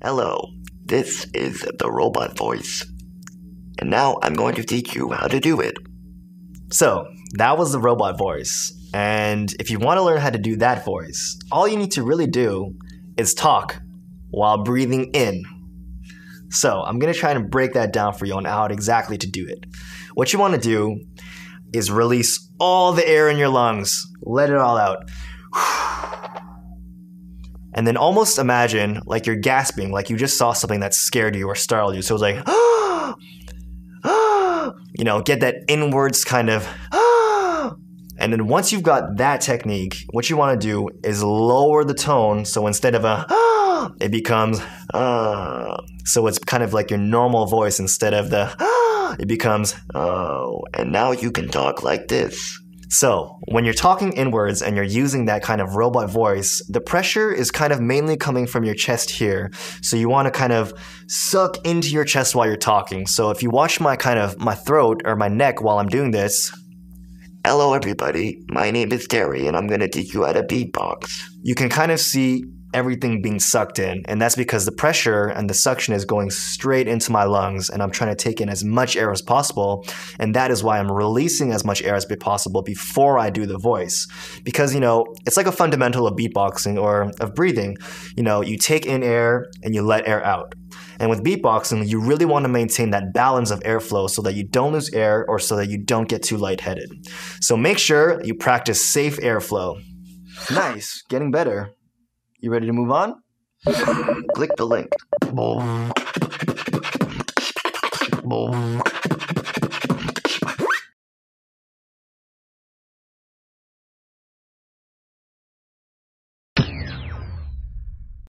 Hello, this is the robot voice. And now I'm going to teach you how to do it. So, that was the robot voice. And if you want to learn how to do that voice, all you need to really do is talk while breathing in. So, I'm going to try and break that down for you on how exactly to do it. What you want to do is release all the air in your lungs, let it all out. And then almost imagine like you're gasping, like you just saw something that scared you or startled you. So it's like, you know, get that inwards kind of. And then once you've got that technique, what you want to do is lower the tone. So instead of a, it becomes, uh, so it's kind of like your normal voice instead of the, it becomes, Oh, and now you can talk like this. So, when you're talking inwards and you're using that kind of robot voice, the pressure is kind of mainly coming from your chest here. So, you want to kind of suck into your chest while you're talking. So, if you watch my kind of my throat or my neck while I'm doing this, Hello, everybody. My name is Terry, and I'm going to teach you how to beatbox. you can kind of see everything being sucked in. And that's because the pressure and the suction is going straight into my lungs, and I'm trying to take in as much air as possible. And that is why I'm releasing as much air as possible before I do the voice. Because, you know, it's like a fundamental of beatboxing or of breathing. You know, you take in air and you let air out. And with beatboxing, you really want to maintain that balance of airflow so that you don't lose air or so that you don't get too lightheaded. So make sure you practice safe airflow. Nice, getting better. You ready to move on? Click the link.